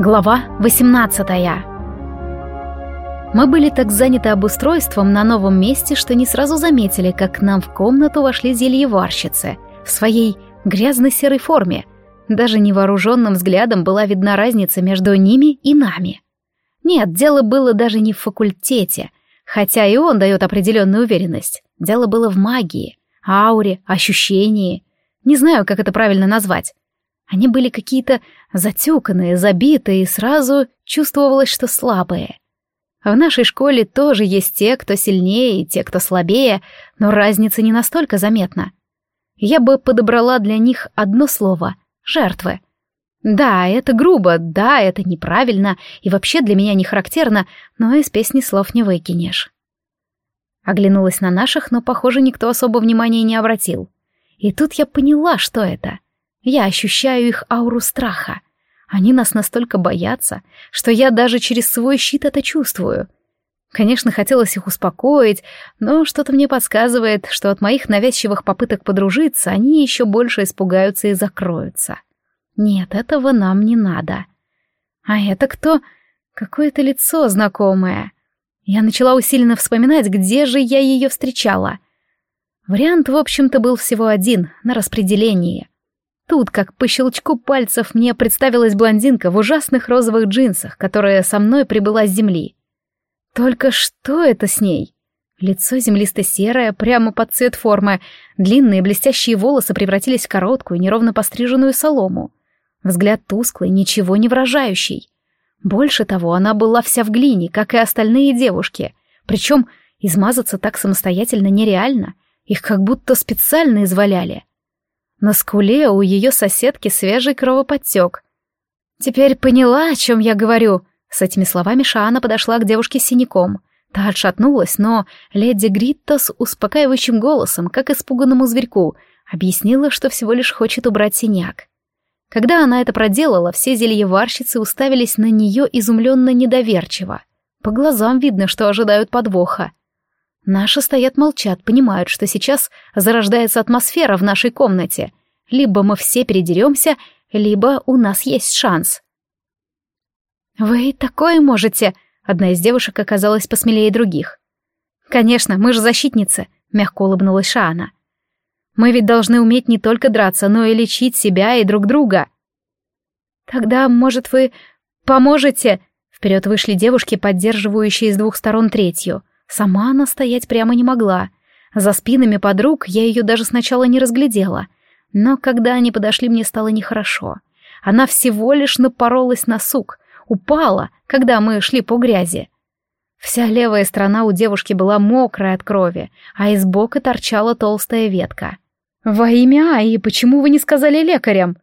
Глава 18 Мы были так заняты обустройством на новом месте, что не сразу заметили, как к нам в комнату вошли зельеварщицы в своей грязно-серой форме. Даже невооруженным взглядом была видна разница между ними и нами. Нет, дело было даже не в факультете, хотя и он дает определенную уверенность. Дело было в магии, ауре, ощущении. Не знаю, как это правильно назвать. Они были какие-то затюканные, забитые, и сразу чувствовалось, что слабые. В нашей школе тоже есть те, кто сильнее, и те, кто слабее, но разница не настолько заметна. Я бы подобрала для них одно слово — жертвы. Да, это грубо, да, это неправильно, и вообще для меня не характерно, но из песни слов не выкинешь. Оглянулась на наших, но, похоже, никто особо внимания не обратил. И тут я поняла, что это. Я ощущаю их ауру страха. Они нас настолько боятся, что я даже через свой щит это чувствую. Конечно, хотелось их успокоить, но что-то мне подсказывает, что от моих навязчивых попыток подружиться они еще больше испугаются и закроются. Нет, этого нам не надо. А это кто? Какое-то лицо знакомое. Я начала усиленно вспоминать, где же я ее встречала. Вариант, в общем-то, был всего один, на распределении. Тут, как по щелчку пальцев, мне представилась блондинка в ужасных розовых джинсах, которая со мной прибыла с земли. Только что это с ней? Лицо землисто-серое, прямо под цвет формы, длинные блестящие волосы превратились в короткую, неровно постриженную солому. Взгляд тусклый, ничего не выражающий. Больше того, она была вся в глине, как и остальные девушки. Причем измазаться так самостоятельно нереально, их как будто специально изваляли. На скуле у ее соседки свежий кровоподтек. «Теперь поняла, о чем я говорю?» С этими словами Шаана подошла к девушке с синяком. Та отшатнулась, но леди Гритта с успокаивающим голосом, как испуганному зверьку, объяснила, что всего лишь хочет убрать синяк. Когда она это проделала, все зельеварщицы уставились на нее изумленно недоверчиво. По глазам видно, что ожидают подвоха. Наши стоят молчат, понимают, что сейчас зарождается атмосфера в нашей комнате. Либо мы все передеремся, либо у нас есть шанс. «Вы такое можете!» Одна из девушек оказалась посмелее других. «Конечно, мы же защитницы», — мягко улыбнулась Шаана. «Мы ведь должны уметь не только драться, но и лечить себя и друг друга». «Тогда, может, вы поможете?» Вперед вышли девушки, поддерживающие с двух сторон третью — Сама она стоять прямо не могла. За спинами подруг я ее даже сначала не разглядела. Но когда они подошли, мне стало нехорошо. Она всего лишь напоролась на сук, упала, когда мы шли по грязи. Вся левая сторона у девушки была мокрая от крови, а из бока торчала толстая ветка. «Во имя Аи, почему вы не сказали лекарям?»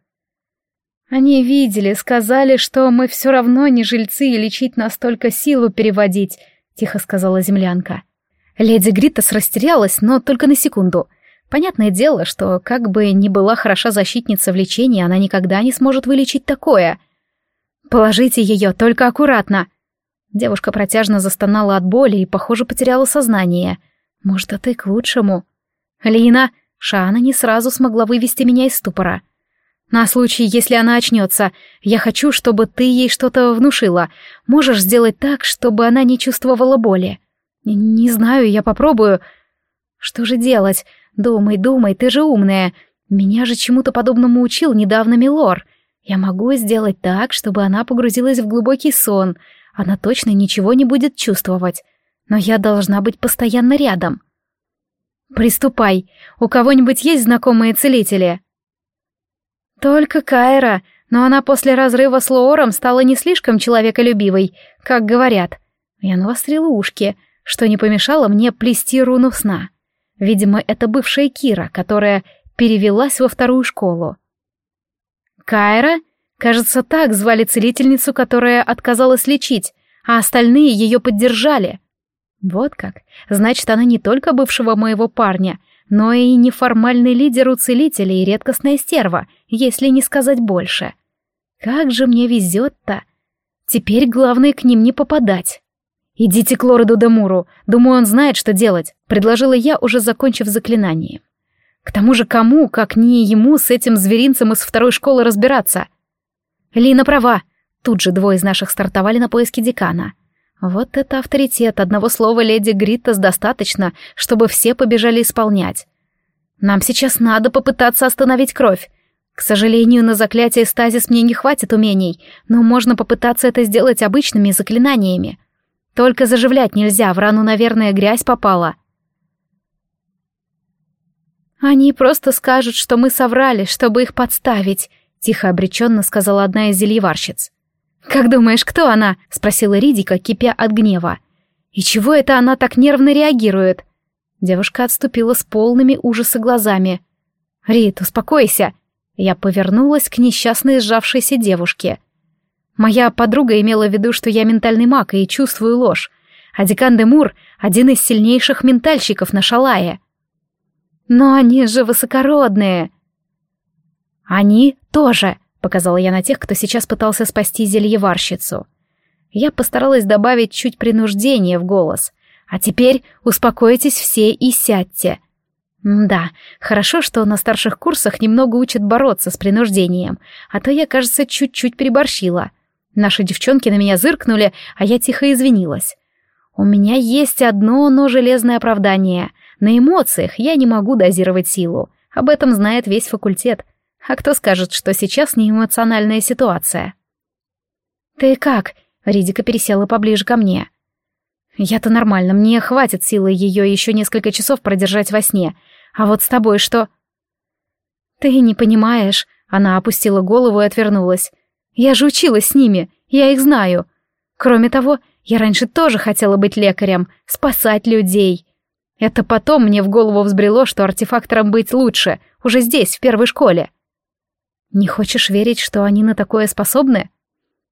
Они видели, сказали, что мы все равно не жильцы и лечить настолько силу переводить, — тихо сказала землянка. Леди Гритас растерялась, но только на секунду. Понятное дело, что как бы ни была хороша защитница в лечении, она никогда не сможет вылечить такое. «Положите ее, только аккуратно!» Девушка протяжно застонала от боли и, похоже, потеряла сознание. Может, это и к лучшему. «Лина!» Шана не сразу смогла вывести меня из ступора. На случай, если она очнется, я хочу, чтобы ты ей что-то внушила. Можешь сделать так, чтобы она не чувствовала боли. Не, знаю, я попробую. Что же делать? Думай, думай, ты же умная. Меня же чему-то подобному учил недавно Милор. Я могу сделать так, чтобы она погрузилась в глубокий сон. Она точно ничего не будет чувствовать. Но я должна быть постоянно рядом. Приступай. У кого-нибудь есть знакомые целители? Только Кайра, но она после разрыва с Лоором стала не слишком человеколюбивой, как говорят. Я навострила ушки, что не помешало мне плести руну сна. Видимо, это бывшая Кира, которая перевелась во вторую школу. Кайра? Кажется, так звали целительницу, которая отказалась лечить, а остальные ее поддержали. Вот как. Значит, она не только бывшего моего парня, но и неформальный лидер у целителей и редкостная стерва, если не сказать больше. Как же мне везет-то! Теперь главное к ним не попадать. «Идите к Лореду Демуру, думаю, он знает, что делать», — предложила я, уже закончив заклинание. К тому же кому, как не ему, с этим зверинцем из второй школы разбираться? Лина права. Тут же двое из наших стартовали на поиски декана. Вот это авторитет, одного слова леди Гриттас достаточно, чтобы все побежали исполнять. Нам сейчас надо попытаться остановить кровь. К сожалению, на заклятие стазис мне не хватит умений, но можно попытаться это сделать обычными заклинаниями. Только заживлять нельзя, в рану, наверное, грязь попала. Они просто скажут, что мы соврали, чтобы их подставить, тихо обреченно сказала одна из зельеварщиц. «Как думаешь, кто она?» — спросила Ридика, кипя от гнева. «И чего это она так нервно реагирует?» Девушка отступила с полными ужаса глазами. «Рит, успокойся!» Я повернулась к несчастной сжавшейся девушке. Моя подруга имела в виду, что я ментальный маг и чувствую ложь, а декан де Мур — один из сильнейших ментальщиков на Шалае. «Но они же высокородные!» «Они тоже!» Показала я на тех, кто сейчас пытался спасти зельеварщицу. Я постаралась добавить чуть принуждения в голос. А теперь успокойтесь все и сядьте. Да, хорошо, что на старших курсах немного учат бороться с принуждением, а то я, кажется, чуть-чуть переборщила. Наши девчонки на меня зыркнули, а я тихо извинилась. У меня есть одно, но железное оправдание. На эмоциях я не могу дозировать силу. Об этом знает весь факультет. А кто скажет, что сейчас не эмоциональная ситуация? «Ты как?» — Ридика пересела поближе ко мне. «Я-то нормально, мне хватит силы ее еще несколько часов продержать во сне. А вот с тобой что?» «Ты не понимаешь», — она опустила голову и отвернулась. «Я же училась с ними, я их знаю. Кроме того, я раньше тоже хотела быть лекарем, спасать людей. Это потом мне в голову взбрело, что артефактором быть лучше, уже здесь, в первой школе. Не хочешь верить, что они на такое способны?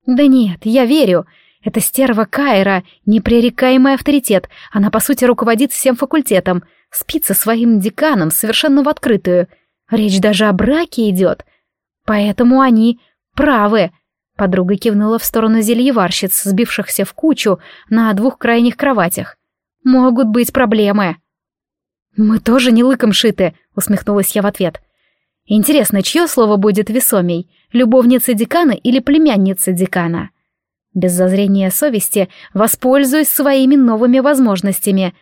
Да нет, я верю. Это стерва Кайра, непререкаемый авторитет. Она, по сути, руководит всем факультетом. Спит со своим деканом совершенно в открытую. Речь даже о браке идет. Поэтому они правы. Подруга кивнула в сторону зельеварщиц, сбившихся в кучу на двух крайних кроватях. Могут быть проблемы. «Мы тоже не лыком шиты», — усмехнулась я в ответ. Интересно, чье слово будет весомей, любовница декана или племянница декана? Без зазрения совести воспользуюсь своими новыми возможностями,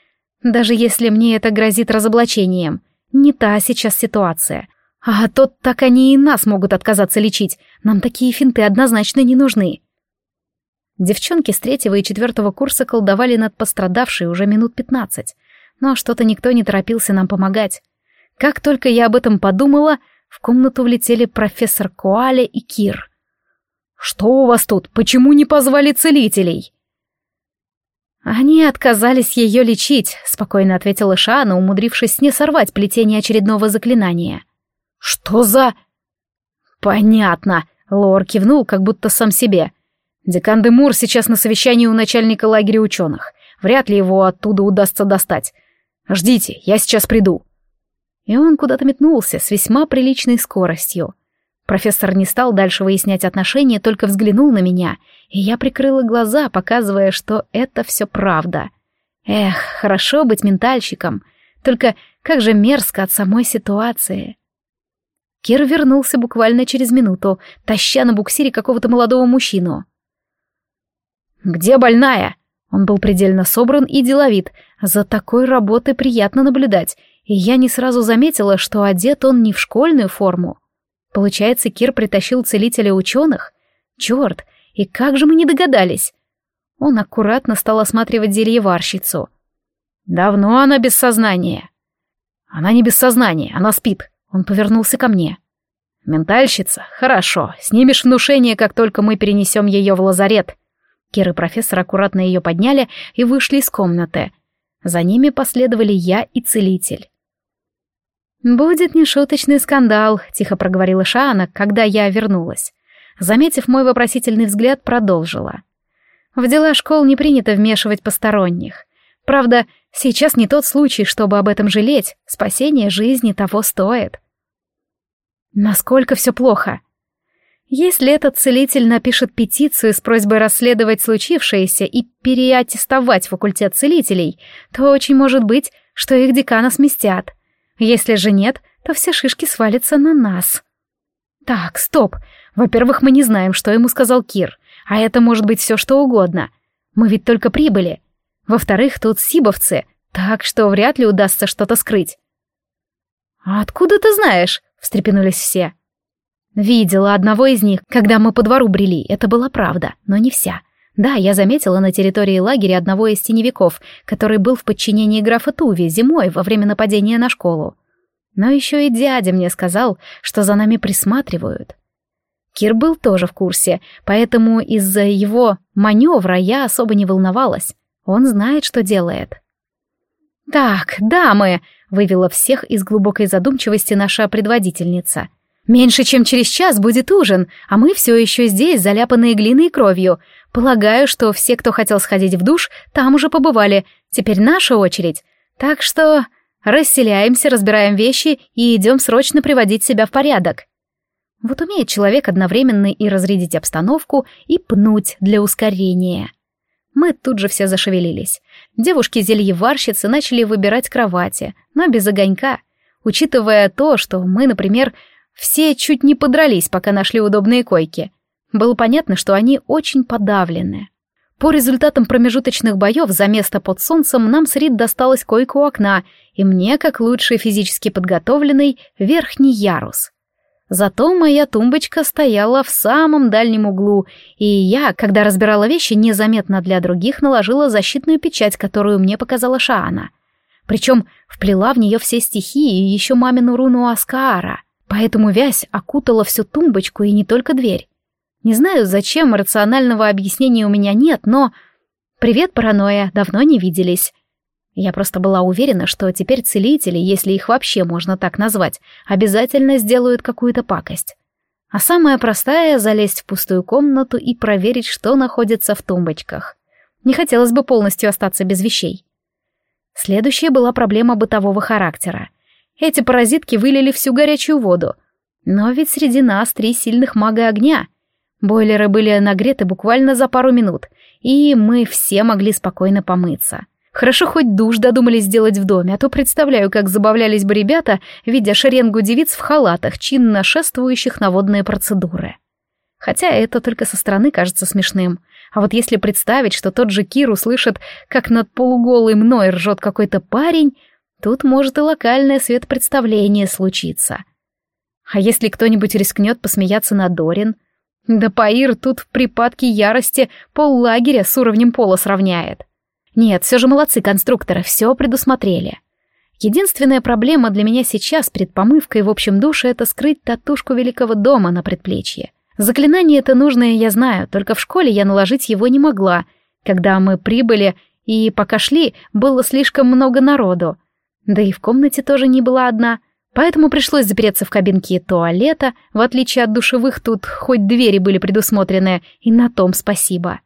даже если мне это грозит разоблачением. Не та сейчас ситуация. А тот так они и нас могут отказаться лечить. Нам такие финты однозначно не нужны. Девчонки с третьего и четвертого курса колдовали над пострадавшей уже минут пятнадцать, но что-то никто не торопился нам помогать. Как только я об этом подумала, в комнату влетели профессор Коаля и Кир. «Что у вас тут? Почему не позвали целителей?» «Они отказались ее лечить», — спокойно ответила Шана, умудрившись не сорвать плетение очередного заклинания. «Что за...» «Понятно», — Лор кивнул, как будто сам себе. «Декан де Мур сейчас на совещании у начальника лагеря ученых. Вряд ли его оттуда удастся достать. Ждите, я сейчас приду» и он куда-то метнулся с весьма приличной скоростью. Профессор не стал дальше выяснять отношения, только взглянул на меня, и я прикрыла глаза, показывая, что это все правда. Эх, хорошо быть ментальщиком, только как же мерзко от самой ситуации. Кир вернулся буквально через минуту, таща на буксире какого-то молодого мужчину. «Где больная?» Он был предельно собран и деловит. За такой работой приятно наблюдать, и я не сразу заметила, что одет он не в школьную форму. Получается, Кир притащил целителя ученых? Черт, и как же мы не догадались? Он аккуратно стал осматривать зельеварщицу. Давно она без сознания. Она не без сознания, она спит. Он повернулся ко мне. Ментальщица? Хорошо, снимешь внушение, как только мы перенесем ее в лазарет. Кир и профессор аккуратно ее подняли и вышли из комнаты. За ними последовали я и целитель. «Будет нешуточный скандал», — тихо проговорила Шаана, когда я вернулась. Заметив мой вопросительный взгляд, продолжила. «В дела школ не принято вмешивать посторонних. Правда, сейчас не тот случай, чтобы об этом жалеть. Спасение жизни того стоит». «Насколько все плохо?» Если этот целитель напишет петицию с просьбой расследовать случившееся и переаттестовать факультет целителей, то очень может быть, что их декана сместят. Если же нет, то все шишки свалятся на нас. Так, стоп. Во-первых, мы не знаем, что ему сказал Кир. А это может быть все что угодно. Мы ведь только прибыли. Во-вторых, тут сибовцы, так что вряд ли удастся что-то скрыть. «А откуда ты знаешь?» — встрепенулись все. Видела одного из них, когда мы по двору брели, это была правда, но не вся. Да, я заметила на территории лагеря одного из теневиков, который был в подчинении графа Туви зимой во время нападения на школу. Но еще и дядя мне сказал, что за нами присматривают. Кир был тоже в курсе, поэтому из-за его маневра я особо не волновалась. Он знает, что делает. «Так, дамы!» — вывела всех из глубокой задумчивости наша предводительница. «Меньше чем через час будет ужин, а мы все еще здесь, заляпанные глиной и кровью. Полагаю, что все, кто хотел сходить в душ, там уже побывали. Теперь наша очередь. Так что расселяемся, разбираем вещи и идем срочно приводить себя в порядок. Вот умеет человек одновременно и разрядить обстановку, и пнуть для ускорения. Мы тут же все зашевелились. Девушки-зельеварщицы начали выбирать кровати, но без огонька. Учитывая то, что мы, например, все чуть не подрались, пока нашли удобные койки. Было понятно, что они очень подавлены. По результатам промежуточных боев за место под солнцем нам с Рид досталась койка у окна, и мне, как лучший физически подготовленный, верхний ярус. Зато моя тумбочка стояла в самом дальнем углу, и я, когда разбирала вещи, незаметно для других наложила защитную печать, которую мне показала Шаана. Причем вплела в нее все стихии и еще мамину руну Аскаара, поэтому вязь окутала всю тумбочку и не только дверь. Не знаю, зачем, рационального объяснения у меня нет, но... Привет, паранойя, давно не виделись. Я просто была уверена, что теперь целители, если их вообще можно так назвать, обязательно сделают какую-то пакость. А самая простая — залезть в пустую комнату и проверить, что находится в тумбочках. Не хотелось бы полностью остаться без вещей. Следующая была проблема бытового характера. Эти паразитки вылили всю горячую воду. Но ведь среди нас три сильных мага огня. Бойлеры были нагреты буквально за пару минут, и мы все могли спокойно помыться. Хорошо хоть душ додумались сделать в доме, а то представляю, как забавлялись бы ребята, видя шеренгу девиц в халатах, чинно шествующих на водные процедуры. Хотя это только со стороны кажется смешным. А вот если представить, что тот же Кир услышит, как над полуголой мной ржет какой-то парень, тут может и локальное светопредставление случиться. А если кто-нибудь рискнет посмеяться над Дорин? Да Паир тут в припадке ярости пол лагеря с уровнем пола сравняет. Нет, все же молодцы конструкторы, все предусмотрели. Единственная проблема для меня сейчас перед помывкой в общем душе — это скрыть татушку великого дома на предплечье. Заклинание это нужное я знаю, только в школе я наложить его не могла. Когда мы прибыли и пока шли, было слишком много народу. Да и в комнате тоже не была одна, поэтому пришлось запереться в кабинке туалета, в отличие от душевых тут хоть двери были предусмотрены, и на том спасибо.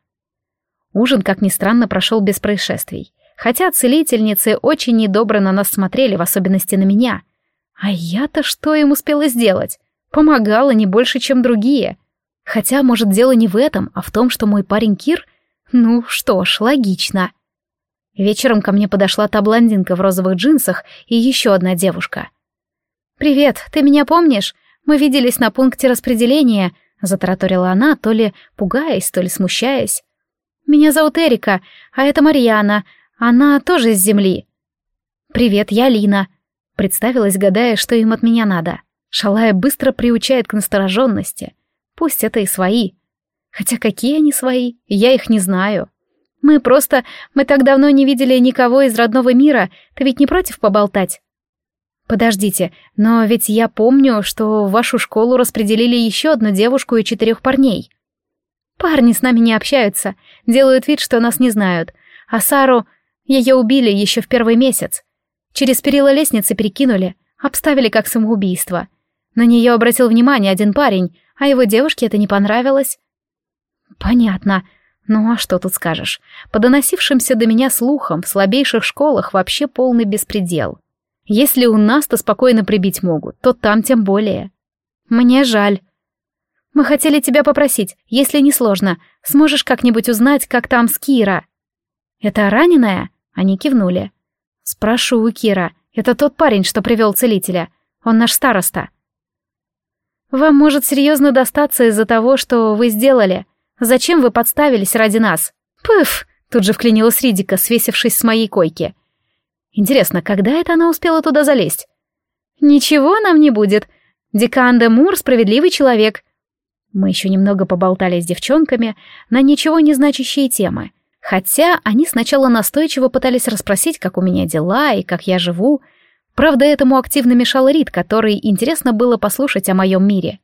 Ужин, как ни странно, прошел без происшествий. Хотя целительницы очень недобро на нас смотрели, в особенности на меня. А я-то что им успела сделать? Помогала не больше, чем другие. Хотя, может, дело не в этом, а в том, что мой парень Кир... Ну что ж, логично. Вечером ко мне подошла та блондинка в розовых джинсах и еще одна девушка. «Привет, ты меня помнишь? Мы виделись на пункте распределения», — затараторила она, то ли пугаясь, то ли смущаясь. Меня зовут Эрика, а это Марьяна. Она тоже из земли. Привет, я Лина. Представилась, гадая, что им от меня надо. Шалая быстро приучает к настороженности. Пусть это и свои. Хотя какие они свои, я их не знаю. Мы просто... Мы так давно не видели никого из родного мира. Ты ведь не против поболтать? Подождите, но ведь я помню, что в вашу школу распределили еще одну девушку и четырех парней. Парни с нами не общаются, делают вид, что нас не знают. А Сару... Ее убили еще в первый месяц. Через перила лестницы перекинули, обставили как самоубийство. На нее обратил внимание один парень, а его девушке это не понравилось. Понятно. Ну а что тут скажешь? По доносившимся до меня слухам, в слабейших школах вообще полный беспредел. Если у нас-то спокойно прибить могут, то там тем более. Мне жаль. Мы хотели тебя попросить, если не сложно, сможешь как-нибудь узнать, как там с Кира?» «Это раненая?» Они кивнули. «Спрошу у Кира. Это тот парень, что привел целителя. Он наш староста». «Вам может серьезно достаться из-за того, что вы сделали. Зачем вы подставились ради нас?» «Пыф!» — тут же вклинилась Ридика, свесившись с моей койки. «Интересно, когда это она успела туда залезть?» «Ничего нам не будет. Декан де Мур — справедливый человек». Мы еще немного поболтали с девчонками на ничего не значащие темы, хотя они сначала настойчиво пытались расспросить, как у меня дела и как я живу. Правда, этому активно мешал Рид, который интересно было послушать о моем мире.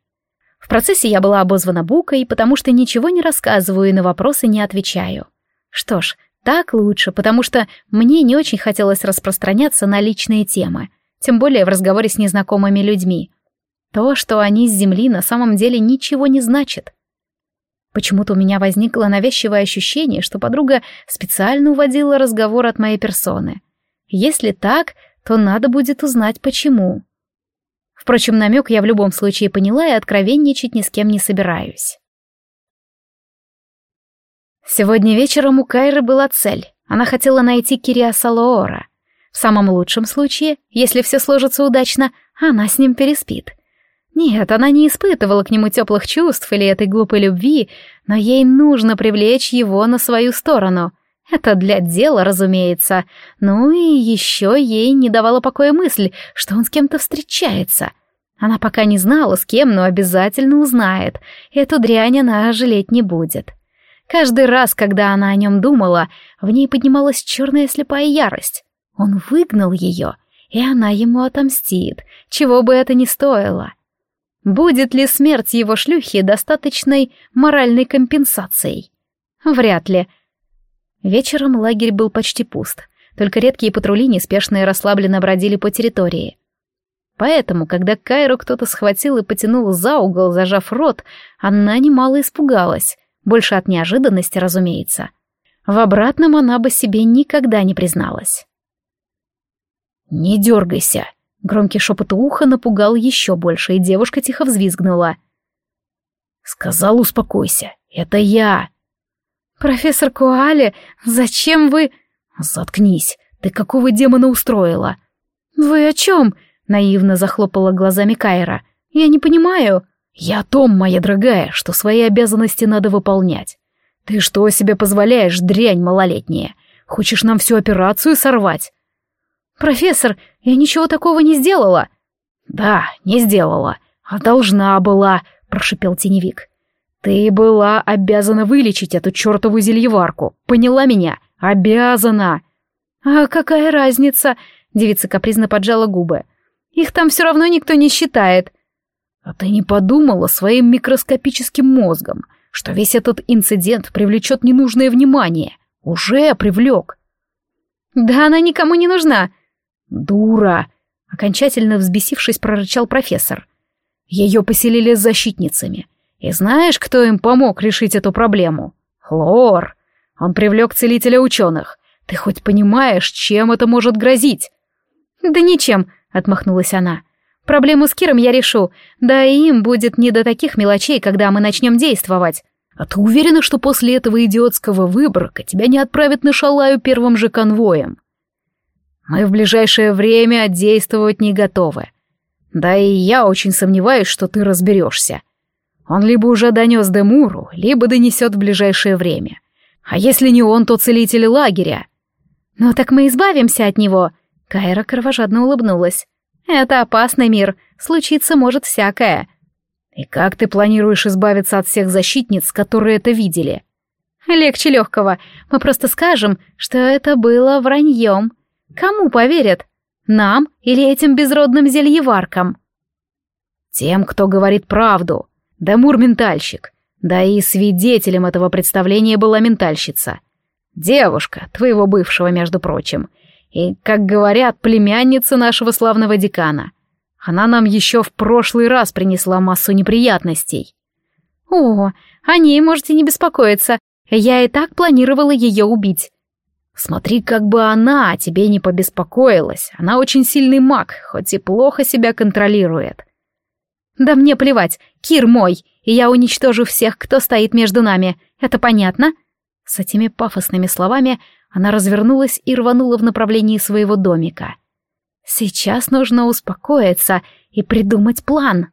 В процессе я была обозвана букой, потому что ничего не рассказываю и на вопросы не отвечаю. Что ж, так лучше, потому что мне не очень хотелось распространяться на личные темы, тем более в разговоре с незнакомыми людьми. То, что они с Земли, на самом деле ничего не значит. Почему-то у меня возникло навязчивое ощущение, что подруга специально уводила разговор от моей персоны. Если так, то надо будет узнать, почему. Впрочем, намек я в любом случае поняла и откровенничать ни с кем не собираюсь. Сегодня вечером у Кайры была цель. Она хотела найти Кириаса Лоора. В самом лучшем случае, если все сложится удачно, она с ним переспит. Нет, она не испытывала к нему теплых чувств или этой глупой любви, но ей нужно привлечь его на свою сторону. Это для дела, разумеется. Ну и еще ей не давала покоя мысль, что он с кем-то встречается. Она пока не знала, с кем, но обязательно узнает. Эту дрянь она жалеть не будет. Каждый раз, когда она о нем думала, в ней поднималась черная слепая ярость. Он выгнал ее, и она ему отомстит, чего бы это ни стоило. Будет ли смерть его шлюхи достаточной моральной компенсацией? Вряд ли. Вечером лагерь был почти пуст, только редкие патрули неспешно и расслабленно бродили по территории. Поэтому, когда Кайру кто-то схватил и потянул за угол, зажав рот, она немало испугалась, больше от неожиданности, разумеется. В обратном она бы себе никогда не призналась. «Не дергайся!» Громкий шепот уха напугал еще больше, и девушка тихо взвизгнула. «Сказал, успокойся. Это я!» «Профессор Куали, зачем вы...» «Заткнись! Ты какого демона устроила?» «Вы о чем?» — наивно захлопала глазами Кайра. «Я не понимаю». «Я о том, моя дорогая, что свои обязанности надо выполнять. Ты что себе позволяешь, дрянь малолетняя? Хочешь нам всю операцию сорвать?» «Профессор, я ничего такого не сделала». «Да, не сделала, а должна была», — прошипел теневик. «Ты была обязана вылечить эту чертову зельеварку. Поняла меня? Обязана!» «А какая разница?» — девица капризно поджала губы. «Их там все равно никто не считает». «А ты не подумала своим микроскопическим мозгом, что весь этот инцидент привлечет ненужное внимание? Уже привлек». «Да она никому не нужна», «Дура!» — окончательно взбесившись, прорычал профессор. «Ее поселили с защитницами. И знаешь, кто им помог решить эту проблему? Хлор. Он привлек целителя ученых. Ты хоть понимаешь, чем это может грозить?» «Да ничем», — отмахнулась она. «Проблему с Киром я решу, да и им будет не до таких мелочей, когда мы начнем действовать». «А ты уверена, что после этого идиотского выборка тебя не отправят на Шалаю первым же конвоем?» Мы в ближайшее время действовать не готовы. Да и я очень сомневаюсь, что ты разберешься. Он либо уже донес Демуру, либо донесет в ближайшее время. А если не он, то целитель лагеря. Ну так мы избавимся от него. Кайра кровожадно улыбнулась. Это опасный мир, случиться может всякое. И как ты планируешь избавиться от всех защитниц, которые это видели? Легче легкого. Мы просто скажем, что это было враньем. Кому поверят? Нам или этим безродным зельеваркам? Тем, кто говорит правду. Дамур — ментальщик. Да и свидетелем этого представления была ментальщица. Девушка, твоего бывшего, между прочим. И, как говорят, племянница нашего славного декана. Она нам еще в прошлый раз принесла массу неприятностей. О, о ней можете не беспокоиться. Я и так планировала ее убить. Смотри, как бы она о тебе не побеспокоилась. Она очень сильный маг, хоть и плохо себя контролирует. Да мне плевать, Кир мой, и я уничтожу всех, кто стоит между нами. Это понятно? С этими пафосными словами она развернулась и рванула в направлении своего домика. Сейчас нужно успокоиться и придумать план.